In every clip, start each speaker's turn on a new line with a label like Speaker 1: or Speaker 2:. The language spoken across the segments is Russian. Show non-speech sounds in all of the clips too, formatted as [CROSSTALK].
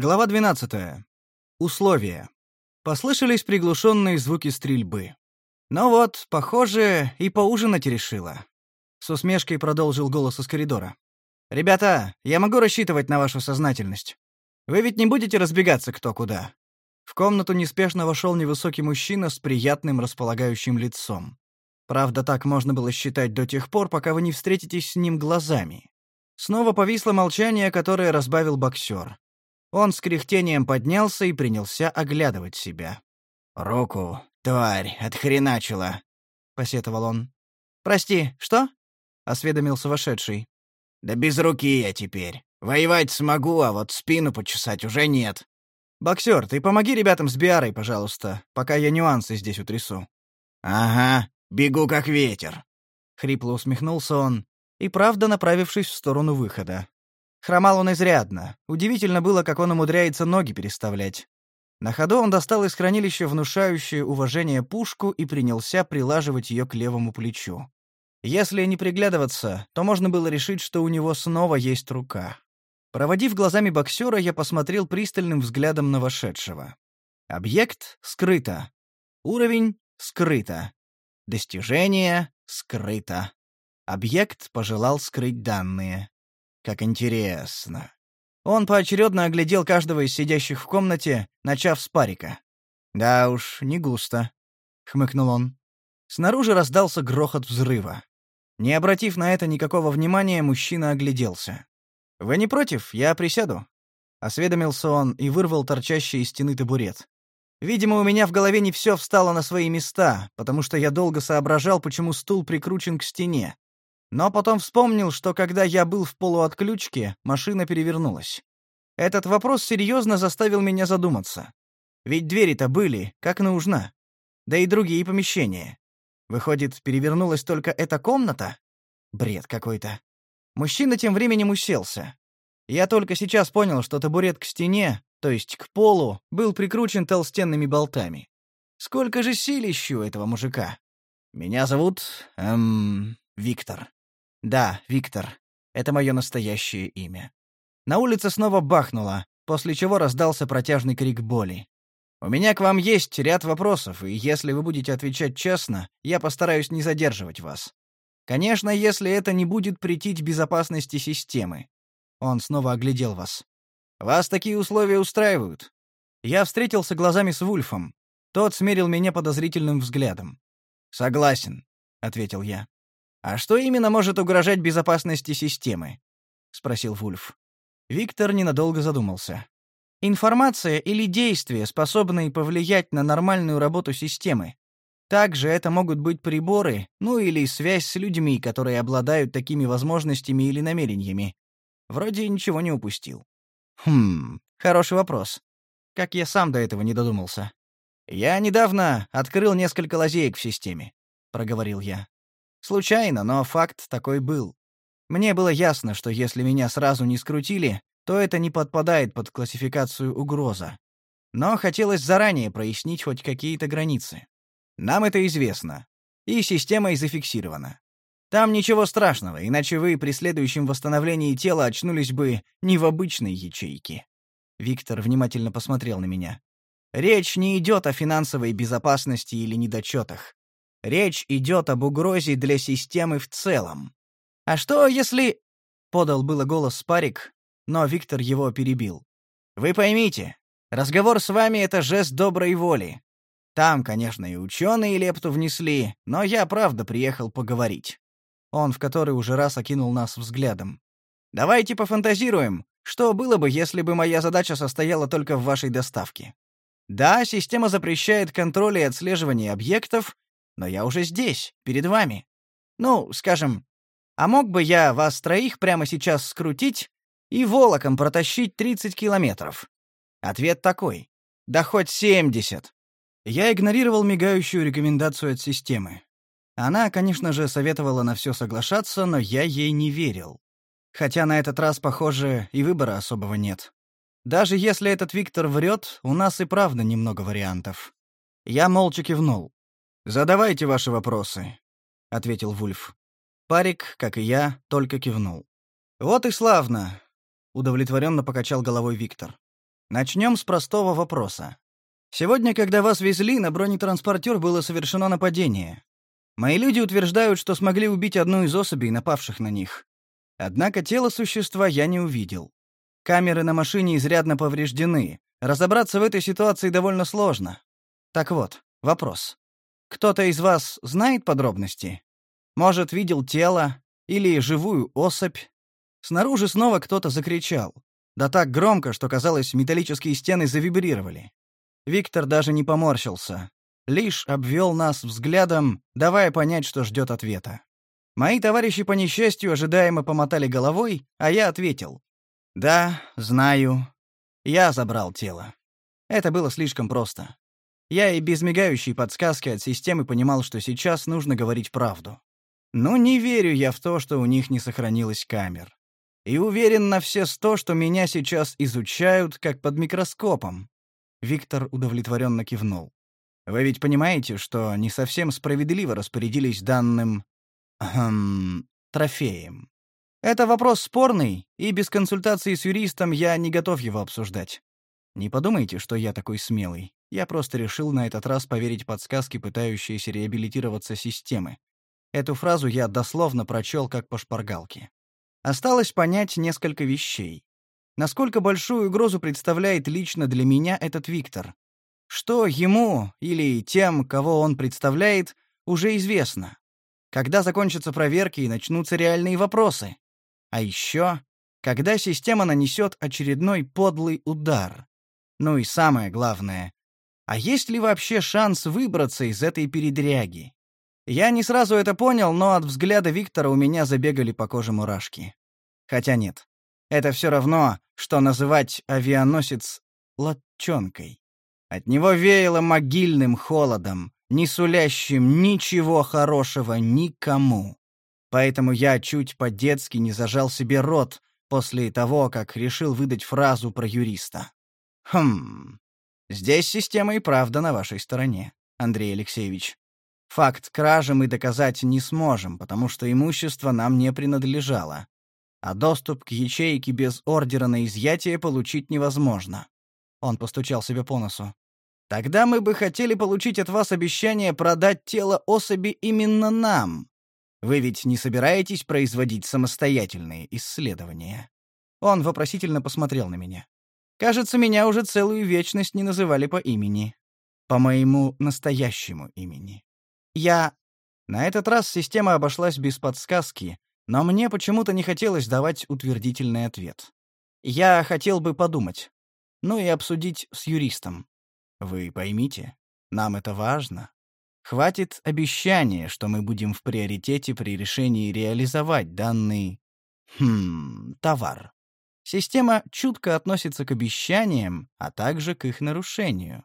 Speaker 1: Глава 12. Условия. Послышались приглушенные звуки стрельбы. Ну вот, похоже, и поужинать решила. С усмешкой продолжил голос из коридора. «Ребята, я могу рассчитывать на вашу сознательность. Вы ведь не будете разбегаться кто куда?» В комнату неспешно вошел невысокий мужчина с приятным располагающим лицом. Правда, так можно было считать до тех пор, пока вы не встретитесь с ним глазами. Снова повисло молчание, которое разбавил боксер. Он с кряхтением поднялся и принялся оглядывать себя.
Speaker 2: «Руку, тварь, отхреначила!» — посетовал он.
Speaker 1: «Прости, что?» — осведомился вошедший.
Speaker 2: «Да без руки я теперь. Воевать смогу, а вот спину почесать уже нет».
Speaker 1: «Боксер, ты помоги ребятам с Биарой, пожалуйста, пока я нюансы здесь утрясу».
Speaker 2: «Ага, бегу как ветер», —
Speaker 1: хрипло усмехнулся он, и правда направившись в сторону выхода. Хромал он изрядно. Удивительно было, как он умудряется ноги переставлять. На ходу он достал из хранилища внушающее уважение пушку и принялся прилаживать ее к левому плечу. Если не приглядываться, то можно было решить, что у него снова есть рука. Проводив глазами боксера, я посмотрел пристальным взглядом на вошедшего. Объект — скрыто. Уровень — скрыто. Достижение — скрыто. Объект пожелал скрыть данные. Как интересно. Он поочередно оглядел каждого из сидящих в комнате, начав с парика. «Да уж, не густо», — хмыкнул он. Снаружи раздался грохот взрыва. Не обратив на это никакого внимания, мужчина огляделся. «Вы не против? Я присяду?» Осведомился он и вырвал торчащий из стены табурет. Видимо, у меня в голове не все встало на свои места, потому что я долго соображал, почему стул прикручен к стене. Но потом вспомнил, что когда я был в полуотключке, машина перевернулась. Этот вопрос серьезно заставил меня задуматься. Ведь двери-то были, как нужно. Да и другие помещения. Выходит, перевернулась только эта комната? Бред какой-то. Мужчина тем временем уселся. Я только сейчас понял, что табурет к стене, то есть к полу, был прикручен толстенными болтами. Сколько же силищу этого мужика? Меня зовут... эм... Виктор. Да, Виктор. Это мое настоящее имя. На улице снова бахнуло, после чего раздался протяжный крик боли. У меня к вам есть ряд вопросов, и если вы будете отвечать честно, я постараюсь не задерживать вас. Конечно, если это не будет претить безопасности системы. Он снова оглядел вас. Вас такие условия устраивают? Я встретился глазами с Вульфом. Тот смерил меня подозрительным взглядом. Согласен, ответил я. А что именно может угрожать безопасности системы? спросил Вульф. Виктор ненадолго задумался. Информация или действия, способные повлиять на нормальную работу системы. Также это могут быть приборы, ну или связь с людьми, которые обладают такими возможностями или намерениями. Вроде ничего не упустил. Хм, хороший вопрос. Как я сам до этого не додумался. Я недавно открыл несколько лазеек в системе, проговорил я. Случайно, но факт такой был. Мне было ясно, что если меня сразу не скрутили, то это не подпадает под классификацию угроза. Но хотелось заранее прояснить хоть какие-то границы. Нам это известно. И система и зафиксирована. Там ничего страшного, иначе вы при следующем восстановлении тела очнулись бы не в обычной ячейке. Виктор внимательно посмотрел на меня. Речь не идет о финансовой безопасности или недочетах. Речь идет об угрозе для системы в целом. А что, если... Подал было голос Спарик, но Виктор его перебил. «Вы поймите, разговор с вами — это жест доброй воли. Там, конечно, и ученые лепту внесли, но я правда приехал поговорить». Он в который уже раз окинул нас взглядом. «Давайте пофантазируем, что было бы, если бы моя задача состояла только в вашей доставке. Да, система запрещает контроль и отслеживание объектов, но я уже здесь, перед вами. Ну, скажем, а мог бы я вас троих прямо сейчас скрутить и волоком протащить 30 километров? Ответ такой. Да хоть 70. Я игнорировал мигающую рекомендацию от системы. Она, конечно же, советовала на все соглашаться, но я ей не верил. Хотя на этот раз, похоже, и выбора особого нет. Даже если этот Виктор врет, у нас и правда немного вариантов. Я молча кивнул. «Задавайте ваши вопросы», — ответил Вульф. Парик, как и я, только кивнул. «Вот и славно удовлетворенно покачал головой Виктор. Начнем с простого вопроса. Сегодня, когда вас везли, на бронетранспортер было совершено нападение. Мои люди утверждают, что смогли убить одну из особей, напавших на них. Однако тело существа я не увидел. Камеры на машине изрядно повреждены. Разобраться в этой ситуации довольно сложно. Так вот, вопрос. Кто-то из вас знает подробности? Может, видел тело или живую особь? Снаружи снова кто-то закричал. Да так громко, что, казалось, металлические стены завибрировали. Виктор даже не поморщился. Лишь обвел нас взглядом, давая понять, что ждет ответа. Мои товарищи по несчастью ожидаемо помотали головой, а я ответил. «Да, знаю. Я забрал тело». Это было слишком просто. Я и без мигающей подсказки от системы понимал, что сейчас нужно говорить правду. Но не верю я в то, что у них не сохранилось камер и уверен на все сто, что меня сейчас изучают как под микроскопом. Виктор удовлетворенно кивнул. Вы ведь понимаете, что не совсем справедливо распорядились данным хм, трофеем. Это вопрос спорный, и без консультации с юристом я не готов его обсуждать. Не подумайте, что я такой смелый. Я просто решил на этот раз поверить подсказке, пытающейся реабилитироваться системы. Эту фразу я дословно прочел как по шпаргалке. Осталось понять несколько вещей. Насколько большую угрозу представляет лично для меня этот Виктор? Что ему или тем, кого он представляет, уже известно. Когда закончатся проверки и начнутся реальные вопросы? А еще, когда система нанесет очередной подлый удар? Ну и самое главное, а есть ли вообще шанс выбраться из этой передряги? Я не сразу это понял, но от взгляда Виктора у меня забегали по коже мурашки. Хотя нет. Это все равно, что называть авианосец латчонкой. От него веяло могильным холодом, не сулящим ничего хорошего никому. Поэтому я чуть по-детски не зажал себе рот после того, как решил выдать фразу про юриста. Хм. Здесь система и правда на вашей стороне, Андрей Алексеевич. Факт кражи мы доказать не сможем, потому что имущество нам не принадлежало. А доступ к ячейке без ордера на изъятие получить невозможно. Он постучал себе по носу. Тогда мы бы хотели получить от вас обещание продать тело особи именно нам. Вы ведь не собираетесь производить самостоятельные исследования? Он вопросительно посмотрел на меня. Кажется, меня уже целую вечность не называли по имени. По моему настоящему имени. Я... На этот раз система обошлась без подсказки, но мне почему-то не хотелось давать утвердительный ответ. Я хотел бы подумать. Ну и обсудить с юристом. Вы поймите, нам это важно. Хватит обещания, что мы будем в приоритете при решении реализовать данный... Хм... товар. Система чутко относится к обещаниям, а также к их нарушению.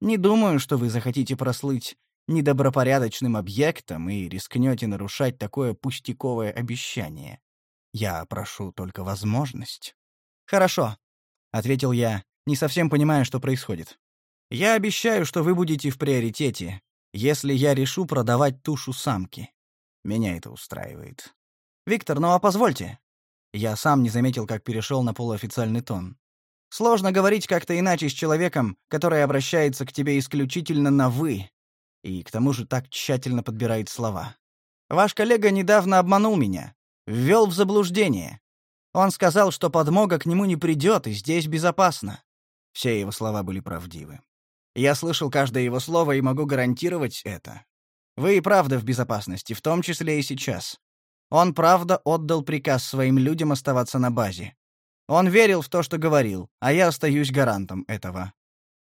Speaker 1: Не думаю, что вы захотите прослыть недобропорядочным объектом и рискнете нарушать такое пустяковое обещание. Я прошу только возможность. Хорошо, ответил я, не совсем понимая, что происходит. Я обещаю, что вы будете в приоритете, если я решу продавать тушу самки. Меня это устраивает. Виктор, ну а позвольте. Я сам не заметил, как перешел на полуофициальный тон. Сложно говорить как-то иначе с человеком, который обращается к тебе исключительно на «вы», и к тому же так тщательно подбирает слова. Ваш коллега недавно обманул меня, ввел в заблуждение. Он сказал, что подмога к нему не придет, и здесь безопасно. Все его слова были правдивы. Я слышал каждое его слово и могу гарантировать это. Вы и правда в безопасности, в том числе и сейчас. Он правда отдал приказ своим людям оставаться на базе. Он верил в то, что говорил, а я остаюсь гарантом этого.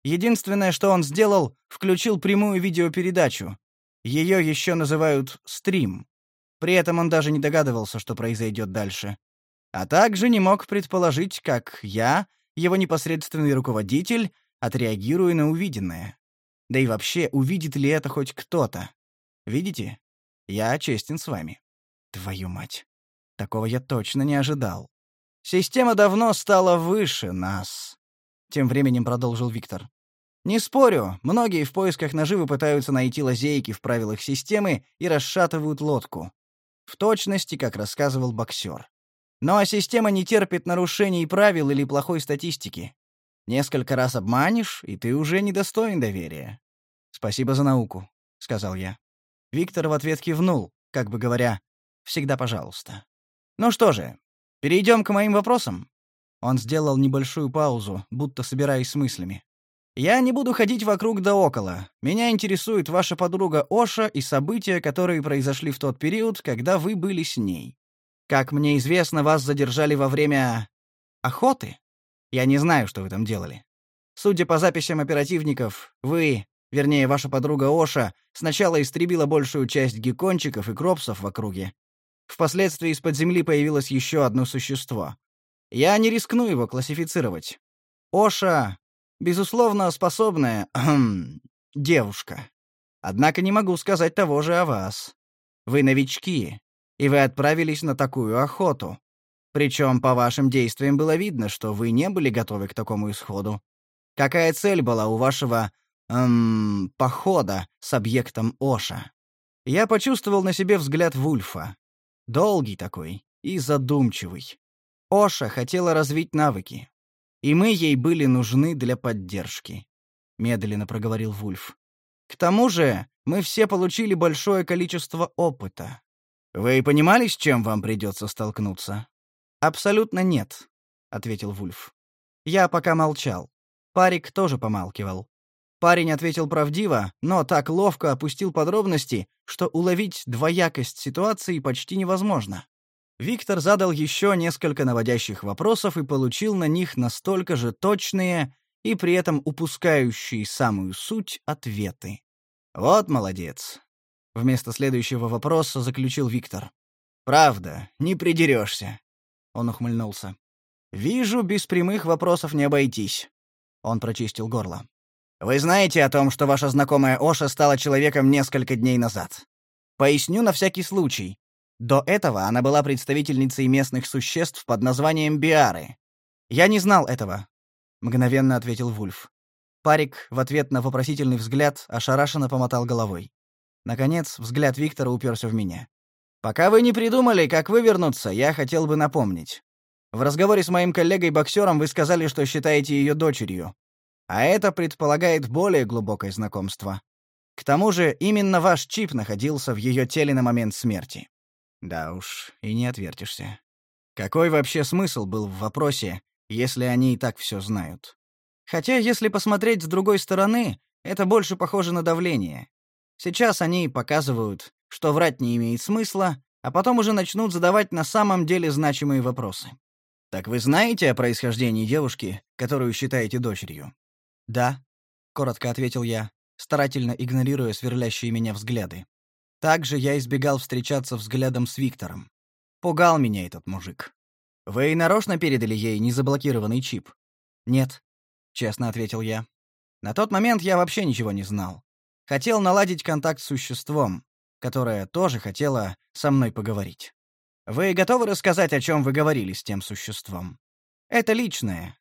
Speaker 1: Единственное, что он сделал, включил прямую видеопередачу. Ее еще называют «стрим». При этом он даже не догадывался, что произойдет дальше. А также не мог предположить, как я, его непосредственный руководитель, отреагирую на увиденное. Да и вообще, увидит ли это хоть кто-то? Видите? Я честен с вами. Твою мать. Такого я точно не ожидал. Система давно стала выше нас. Тем временем продолжил Виктор. Не спорю, многие в поисках наживы пытаются найти лазейки в правилах системы и расшатывают лодку. В точности, как рассказывал боксер. Ну а система не терпит нарушений правил или плохой статистики. Несколько раз обманешь, и ты уже недостоин доверия. Спасибо за науку, сказал я. Виктор в ответ кивнул, как бы говоря, всегда пожалуйста. Ну что же, перейдем к моим вопросам. Он сделал небольшую паузу, будто собираясь с мыслями. Я не буду ходить вокруг да около. Меня интересует ваша подруга Оша и события, которые произошли в тот период, когда вы были с ней. Как мне известно, вас задержали во время охоты. Я не знаю, что вы там делали. Судя по записям оперативников, вы, вернее, ваша подруга Оша, сначала истребила большую часть геккончиков и кропсов в округе. Впоследствии из-под земли появилось еще одно существо. Я не рискну его классифицировать. Оша безусловно, способная [CLEARS THROAT] девушка. Однако не могу сказать того же о вас. Вы новички, и вы отправились на такую охоту. Причем по вашим действиям было видно, что вы не были готовы к такому исходу. Какая цель была у вашего эм, похода с объектом Оша? Я почувствовал на себе взгляд Вульфа. Долгий такой и задумчивый. Оша хотела развить навыки. И мы ей были нужны для поддержки, медленно проговорил Вульф. К тому же, мы все получили большое количество опыта. Вы понимали, с чем вам придется столкнуться? Абсолютно нет, ответил Вульф. Я пока молчал. Парик тоже помалкивал. Парень ответил правдиво, но так ловко опустил подробности, что уловить двоякость ситуации почти невозможно. Виктор задал еще несколько наводящих вопросов и получил на них настолько же точные и при этом упускающие самую суть ответы. «Вот молодец», — вместо следующего вопроса заключил Виктор. «Правда, не придерешься», — он ухмыльнулся. «Вижу, без прямых вопросов не обойтись». Он прочистил горло. «Вы знаете о том, что ваша знакомая Оша стала человеком несколько дней назад? Поясню на всякий случай. До этого она была представительницей местных существ под названием биары. Я не знал этого, мгновенно ответил Вульф. Парик в ответ на вопросительный взгляд ошарашенно помотал головой. Наконец, взгляд Виктора уперся в меня. Пока вы не придумали, как вывернуться, я хотел бы напомнить. В разговоре с моим коллегой-боксером вы сказали, что считаете ее дочерью. А это предполагает более глубокое знакомство. К тому же, именно ваш чип находился в ее теле на момент смерти. Да уж, и не отвертишься. Какой вообще смысл был в вопросе, если они и так все знают? Хотя, если посмотреть с другой стороны, это больше похоже на давление. Сейчас они показывают, что врать не имеет смысла, а потом уже начнут задавать на самом деле значимые вопросы. «Так вы знаете о происхождении девушки, которую считаете дочерью?» «Да», — коротко ответил я, старательно игнорируя сверлящие меня взгляды. Также я избегал встречаться взглядом с Виктором. Пугал меня этот мужик. Вы нарочно передали ей незаблокированный чип? Нет, честно ответил я. На тот момент я вообще ничего не знал. Хотел наладить контакт с существом, которое тоже хотело со мной поговорить. Вы готовы рассказать, о чем вы говорили с тем существом? Это личное.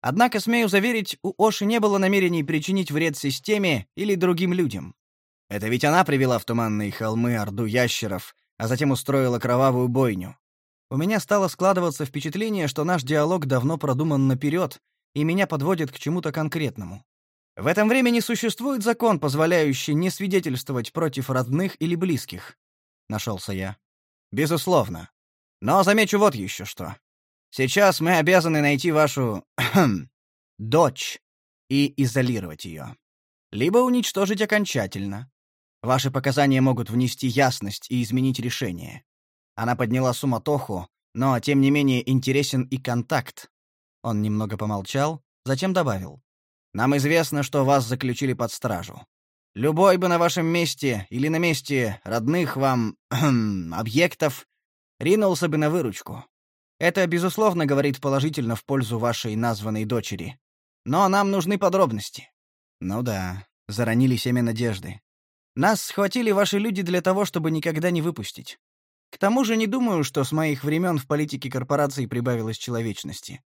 Speaker 1: Однако, смею заверить, у Оши не было намерений причинить вред системе или другим людям. Это ведь она привела в туманные холмы орду ящеров, а затем устроила кровавую бойню. У меня стало складываться впечатление, что наш диалог давно продуман наперед, и меня подводит к чему-то конкретному. В этом времени существует закон, позволяющий не свидетельствовать против родных или близких. Нашелся я. Безусловно. Но замечу вот еще что. Сейчас мы обязаны найти вашу [CLEARS THROAT] дочь и изолировать ее. Либо уничтожить окончательно. Ваши показания могут внести ясность и изменить решение. Она подняла суматоху, но тем не менее интересен и контакт. Он немного помолчал, затем добавил: Нам известно, что вас заключили под стражу. Любой бы на вашем месте или на месте родных вам [CLEARS THROAT] объектов ринулся бы на выручку. Это безусловно говорит положительно в пользу вашей названной дочери. Но нам нужны подробности. Ну да, заронили семя надежды. Нас схватили ваши люди для того, чтобы никогда не выпустить. К тому же не думаю, что с моих времен в политике корпорации прибавилось человечности.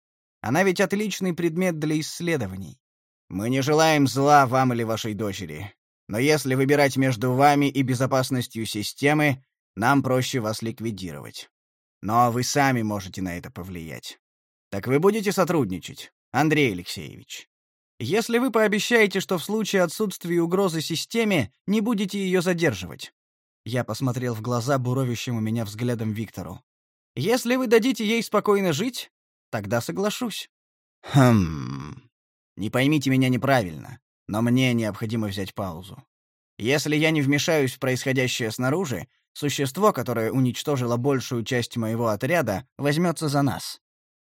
Speaker 1: Она ведь отличный предмет для исследований. Мы не желаем зла вам или вашей дочери. Но если выбирать между вами и безопасностью системы, нам проще вас ликвидировать. Но вы сами можете на это повлиять. Так вы будете сотрудничать? Андрей Алексеевич, если вы пообещаете, что в случае отсутствия угрозы системе не будете ее задерживать. Я посмотрел в глаза буровящему меня взглядом Виктору. Если вы дадите ей спокойно жить, тогда соглашусь. Хм. Не поймите меня неправильно, но мне необходимо взять паузу. Если я не вмешаюсь в происходящее снаружи, существо, которое уничтожило большую часть моего отряда, возьмется за нас.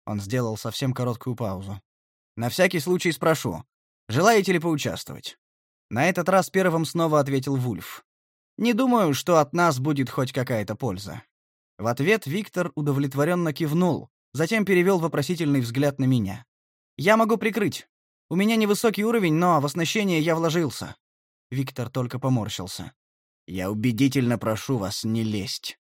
Speaker 1: Он сделал совсем короткую паузу. На всякий случай спрошу, желаете ли поучаствовать? На этот раз первым снова ответил Вульф. Не думаю, что от нас будет хоть какая-то польза. В ответ Виктор удовлетворенно кивнул, затем перевел вопросительный взгляд на меня. Я могу прикрыть. У меня невысокий уровень, но в оснащение я вложился. Виктор только поморщился. Я убедительно прошу вас не лезть.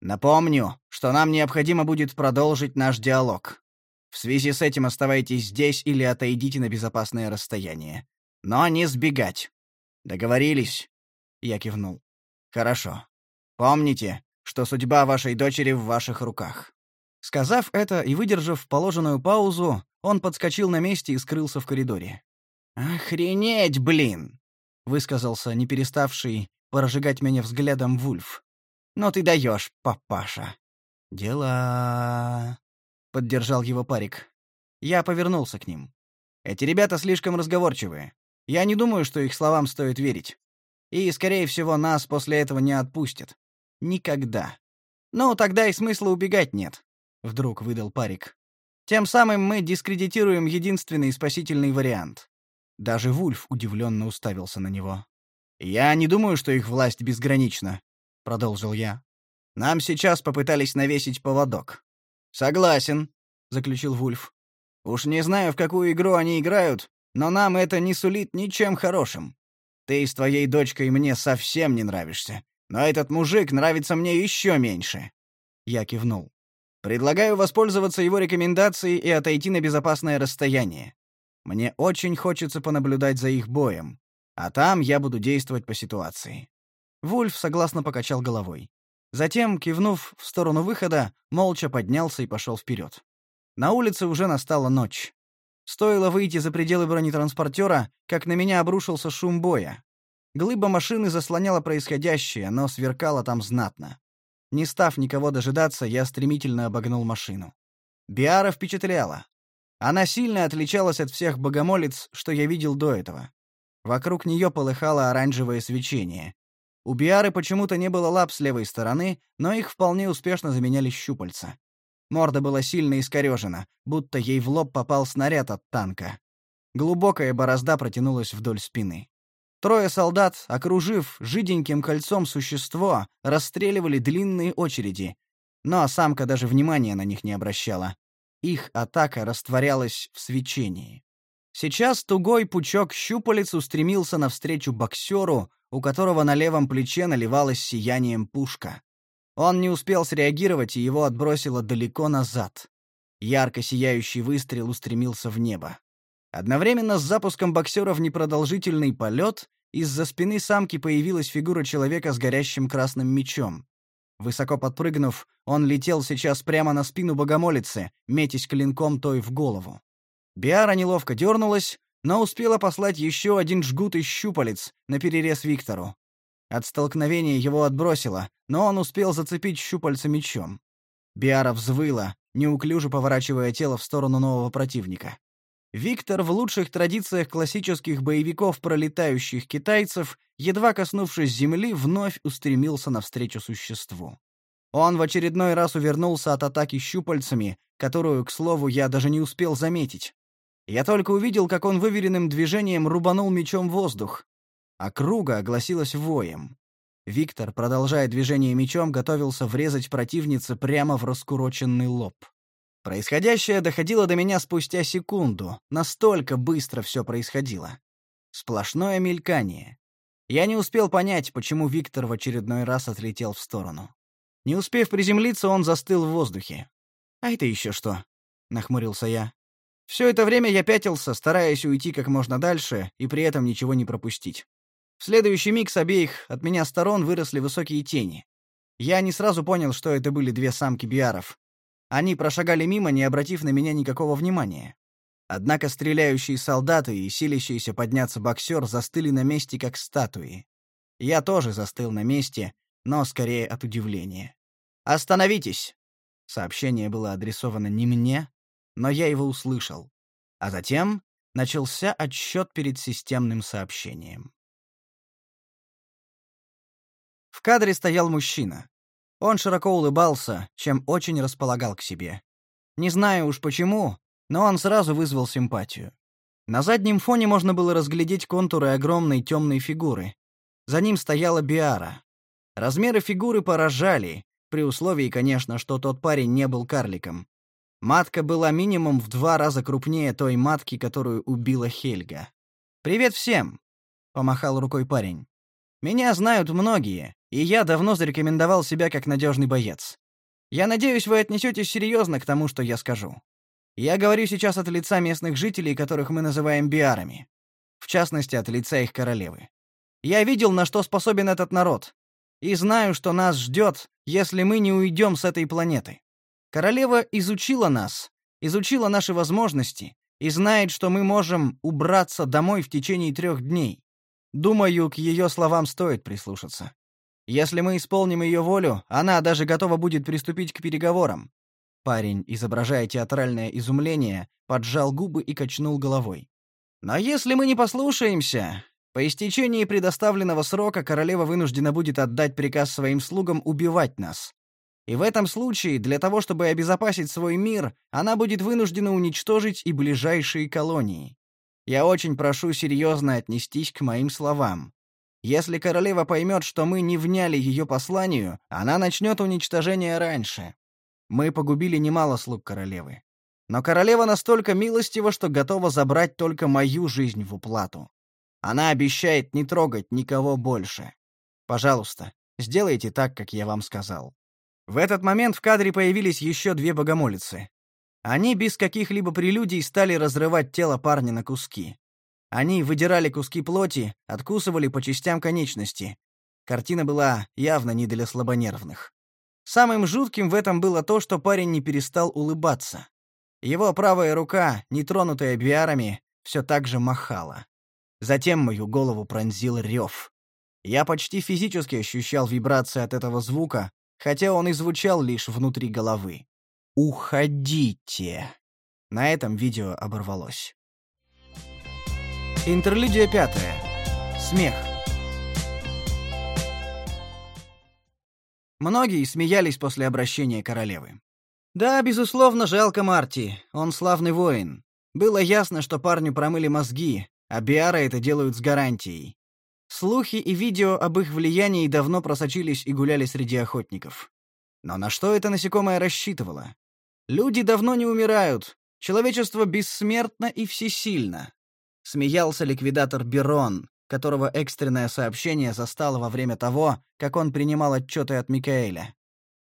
Speaker 1: Напомню, что нам необходимо будет продолжить наш диалог. В связи с этим оставайтесь здесь или отойдите на безопасное расстояние. Но не сбегать. Договорились?» Я кивнул. «Хорошо. Помните, что судьба вашей дочери в ваших руках». Сказав это и выдержав положенную паузу, он подскочил на месте и скрылся в коридоре. «Охренеть, блин!» — высказался не переставший прожигать меня взглядом Вульф. «Но ты даешь, папаша». «Дела...» — поддержал его парик. Я повернулся к ним. «Эти ребята слишком разговорчивые. Я не думаю, что их словам стоит верить. И, скорее всего, нас после этого не отпустят. Никогда. Ну, тогда и смысла убегать нет», — вдруг выдал парик. «Тем самым мы дискредитируем единственный спасительный вариант». Даже Вульф удивленно уставился на него. «Я не думаю, что их власть безгранична», — продолжил я. «Нам сейчас попытались навесить поводок. «Согласен», — заключил Вульф. «Уж не знаю, в какую игру они играют, но нам это не сулит ничем хорошим. Ты с твоей дочкой мне совсем не нравишься, но этот мужик нравится мне еще меньше». Я кивнул. «Предлагаю воспользоваться его рекомендацией и отойти на безопасное расстояние. Мне очень хочется понаблюдать за их боем, а там я буду действовать по ситуации». Вульф согласно покачал головой. Затем, кивнув в сторону выхода, молча поднялся и пошел вперед. На улице уже настала ночь. Стоило выйти за пределы бронетранспортера, как на меня обрушился шум боя. Глыба машины заслоняла происходящее, но сверкала там знатно. Не став никого дожидаться, я стремительно обогнул машину. Биара впечатляла. Она сильно отличалась от всех богомолец, что я видел до этого. Вокруг нее полыхало оранжевое свечение. У Биары почему-то не было лап с левой стороны, но их вполне успешно заменяли щупальца. Морда была сильно искорежена, будто ей в лоб попал снаряд от танка. Глубокая борозда протянулась вдоль спины. Трое солдат, окружив жиденьким кольцом существо, расстреливали длинные очереди, но самка даже внимания на них не обращала. Их атака растворялась в свечении. Сейчас тугой пучок щупалец устремился навстречу боксеру, у которого на левом плече наливалась сиянием пушка. Он не успел среагировать, и его отбросило далеко назад. Ярко сияющий выстрел устремился в небо. Одновременно с запуском боксера в непродолжительный полет из-за спины самки появилась фигура человека с горящим красным мечом. Высоко подпрыгнув, он летел сейчас прямо на спину богомолицы, метясь клинком той в голову. Биара неловко дернулась, но успела послать еще один жгут из щупалец на перерез Виктору. От столкновения его отбросило, но он успел зацепить щупальца мечом. Биара взвыла, неуклюже поворачивая тело в сторону нового противника. Виктор в лучших традициях классических боевиков пролетающих китайцев, едва коснувшись земли, вновь устремился навстречу существу. Он в очередной раз увернулся от атаки щупальцами, которую, к слову, я даже не успел заметить. Я только увидел, как он выверенным движением рубанул мечом воздух. а круга огласилась воем. Виктор, продолжая движение мечом, готовился врезать противнице прямо в раскуроченный лоб. Происходящее доходило до меня спустя секунду. Настолько быстро все происходило. Сплошное мелькание. Я не успел понять, почему Виктор в очередной раз отлетел в сторону. Не успев приземлиться, он застыл в воздухе. «А это еще что?» — нахмурился я. Все это время я пятился, стараясь уйти как можно дальше и при этом ничего не пропустить. В следующий миг с обеих от меня сторон выросли высокие тени. Я не сразу понял, что это были две самки биаров. Они прошагали мимо, не обратив на меня никакого внимания. Однако стреляющие солдаты и силящиеся подняться боксер застыли на месте, как статуи. Я тоже застыл на месте, но скорее от удивления. «Остановитесь!» Сообщение было адресовано не мне, но я его услышал. А затем начался отсчет перед системным сообщением. В кадре стоял мужчина. Он широко улыбался, чем очень располагал к себе. Не знаю уж почему, но он сразу вызвал симпатию. На заднем фоне можно было разглядеть контуры огромной темной фигуры. За ним стояла Биара. Размеры фигуры поражали, при условии, конечно, что тот парень не был карликом. Матка была минимум в два раза крупнее той матки, которую убила Хельга. «Привет всем!» — помахал рукой парень. «Меня знают многие, и я давно зарекомендовал себя как надежный боец. Я надеюсь, вы отнесетесь серьезно к тому, что я скажу. Я говорю сейчас от лица местных жителей, которых мы называем биарами. В частности, от лица их королевы. Я видел, на что способен этот народ. И знаю, что нас ждет, если мы не уйдем с этой планеты. Королева изучила нас, изучила наши возможности и знает, что мы можем убраться домой в течение трех дней. Думаю, к ее словам стоит прислушаться. Если мы исполним ее волю, она даже готова будет приступить к переговорам. Парень, изображая театральное изумление, поджал губы и качнул головой. Но если мы не послушаемся, по истечении предоставленного срока королева вынуждена будет отдать приказ своим слугам убивать нас. И в этом случае, для того, чтобы обезопасить свой мир, она будет вынуждена уничтожить и ближайшие колонии. Я очень прошу серьезно отнестись к моим словам. Если королева поймет, что мы не вняли ее посланию, она начнет уничтожение раньше. Мы погубили немало слуг королевы. Но королева настолько милостива, что готова забрать только мою жизнь в уплату. Она обещает не трогать никого больше. Пожалуйста, сделайте так, как я вам сказал. В этот момент в кадре появились еще две богомолицы. Они без каких-либо прелюдий стали разрывать тело парня на куски. Они выдирали куски плоти, откусывали по частям конечности. Картина была явно не для слабонервных. Самым жутким в этом было то, что парень не перестал улыбаться. Его правая рука, нетронутая биарами, все так же махала. Затем мою голову пронзил рев. Я почти физически ощущал вибрации от этого звука, хотя он и звучал лишь внутри головы. «Уходите!» На этом видео оборвалось. Интерлюдия пятая. Смех. Многие смеялись после обращения королевы. Да, безусловно, жалко Марти, он славный воин. Было ясно, что парню промыли мозги, а Биара это делают с гарантией. Слухи и видео об их влиянии давно просочились и гуляли среди охотников. Но на что это насекомое рассчитывало? Люди давно не умирают. Человечество бессмертно и всесильно. Смеялся ликвидатор Берон, которого экстренное сообщение застало во время того, как он принимал отчеты от Микаэля.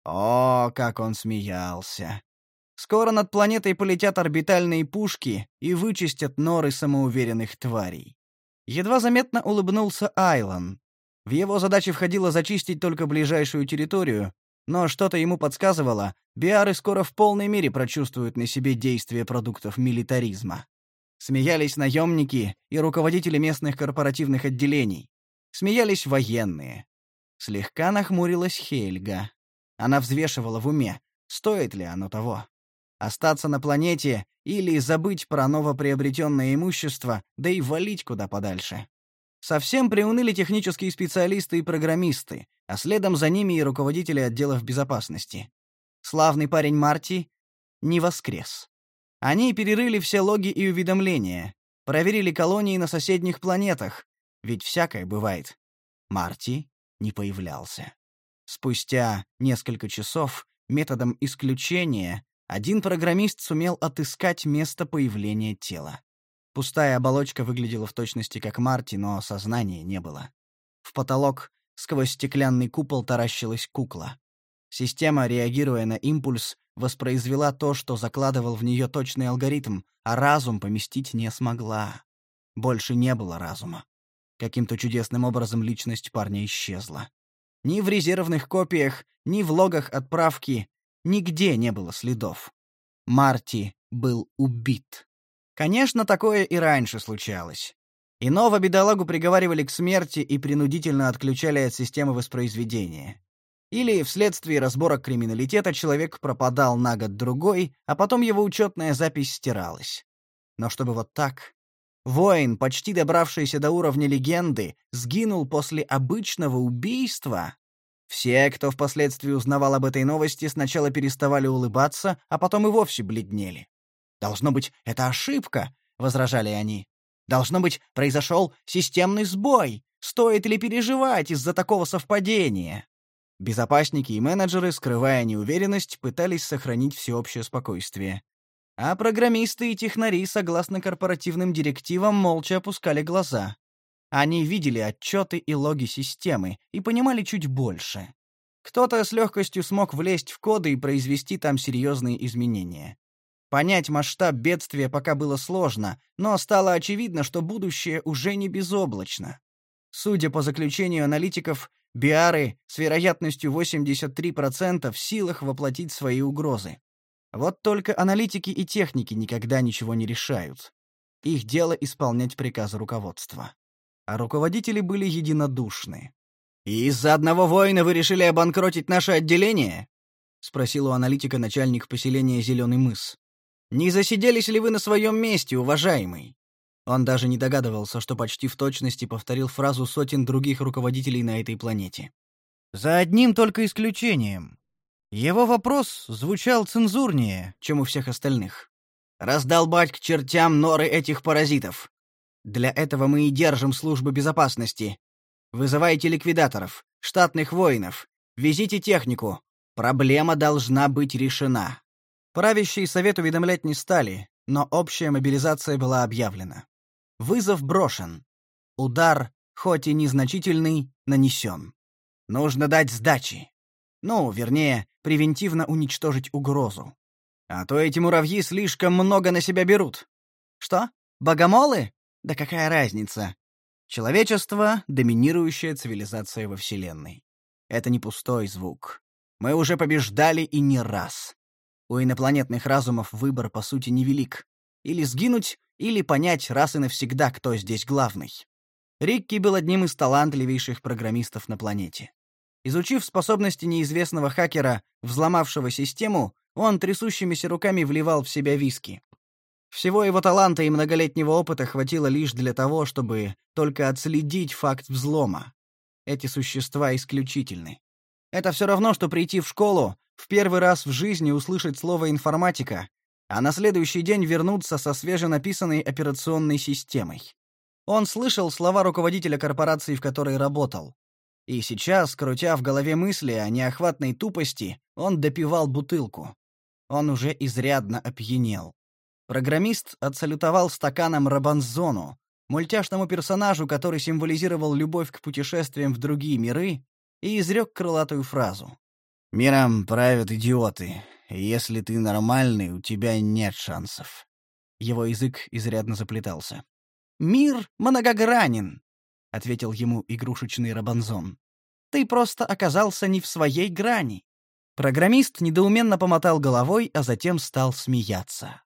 Speaker 1: О, как он смеялся. Скоро над планетой полетят орбитальные пушки и вычистят норы самоуверенных тварей. Едва заметно улыбнулся Айлон. В его задачи входило зачистить только ближайшую территорию, но что-то ему подсказывало, биары скоро в полной мере прочувствуют на себе действие продуктов милитаризма. Смеялись наемники и руководители местных корпоративных отделений. Смеялись военные. Слегка нахмурилась Хельга. Она взвешивала в уме, стоит ли оно того. Остаться на планете или забыть про новоприобретенное имущество, да и валить куда подальше. Совсем приуныли технические специалисты и программисты, а следом за ними и руководители отделов безопасности. Славный парень Марти не воскрес. Они перерыли все логи и уведомления, проверили колонии на соседних планетах, ведь всякое бывает. Марти не появлялся. Спустя несколько часов методом исключения один программист сумел отыскать место появления тела. Пустая оболочка выглядела в точности как Марти, но сознания не было. В потолок сквозь стеклянный купол таращилась кукла. Система, реагируя на импульс, воспроизвела то, что закладывал в нее точный алгоритм, а разум поместить не смогла. Больше не было разума. Каким-то чудесным образом личность парня исчезла. Ни в резервных копиях, ни в логах отправки, нигде не было следов. Марти был убит. Конечно, такое и раньше случалось. Иного бедолагу приговаривали к смерти и принудительно отключали от системы воспроизведения. Или вследствие разборок криминалитета человек пропадал на год-другой, а потом его учетная запись стиралась. Но чтобы вот так... Воин, почти добравшийся до уровня легенды, сгинул после обычного убийства. Все, кто впоследствии узнавал об этой новости, сначала переставали улыбаться, а потом и вовсе бледнели. «Должно быть, это ошибка», — возражали они. «Должно быть, произошел системный сбой. Стоит ли переживать из-за такого совпадения?» Безопасники и менеджеры, скрывая неуверенность, пытались сохранить всеобщее спокойствие. А программисты и технари, согласно корпоративным директивам, молча опускали глаза. Они видели отчеты и логи системы и понимали чуть больше. Кто-то с легкостью смог влезть в коды и произвести там серьезные изменения. Понять масштаб бедствия пока было сложно, но стало очевидно, что будущее уже не безоблачно. Судя по заключению аналитиков, биары с вероятностью 83% в силах воплотить свои угрозы. Вот только аналитики и техники никогда ничего не решают. Их дело исполнять приказы руководства. А руководители были единодушны. «И из-за одного воина вы решили обанкротить наше отделение?» — спросил у аналитика начальник поселения Зеленый мыс. Не засиделись ли вы на своем месте, уважаемый?» Он даже не догадывался, что почти в точности повторил фразу сотен других руководителей на этой планете. За одним только исключением. Его вопрос звучал цензурнее, чем у всех остальных. «Раздолбать к чертям норы этих паразитов. Для этого мы и держим службы безопасности. Вызывайте ликвидаторов, штатных воинов, везите технику. Проблема должна быть решена». Правящий совет уведомлять не стали, но общая мобилизация была объявлена. Вызов брошен. Удар, хоть и незначительный, нанесен. Нужно дать сдачи. Ну, вернее, превентивно уничтожить угрозу. А то эти муравьи слишком много на себя берут. Что? Богомолы? Да какая разница? Человечество — доминирующая цивилизация во Вселенной. Это не пустой звук. Мы уже побеждали и не раз. У инопланетных разумов выбор, по сути, невелик. Или сгинуть, или понять раз и навсегда, кто здесь главный. Рикки был одним из талантливейших программистов на планете. Изучив способности неизвестного хакера, взломавшего систему, он трясущимися руками вливал в себя виски. Всего его таланта и многолетнего опыта хватило лишь для того, чтобы только отследить факт взлома. Эти существа исключительны. Это все равно, что прийти в школу, в первый раз в жизни услышать слово «информатика», а на следующий день вернуться со свеженаписанной операционной системой. Он слышал слова руководителя корпорации, в которой работал. И сейчас, крутя в голове мысли о неохватной тупости, он допивал бутылку. Он уже изрядно опьянел. Программист отсалютовал стаканом Робанзону, мультяшному персонажу, который символизировал любовь к путешествиям в другие миры, и изрек крылатую фразу. Миром правят идиоты. Если ты нормальный, у тебя нет шансов. Его язык изрядно заплетался. Мир многогранен, ответил ему игрушечный Рабанзон. Ты просто оказался не в своей грани. Программист недоуменно помотал головой, а затем стал смеяться.